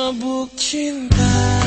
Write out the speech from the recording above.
mabuk cinta.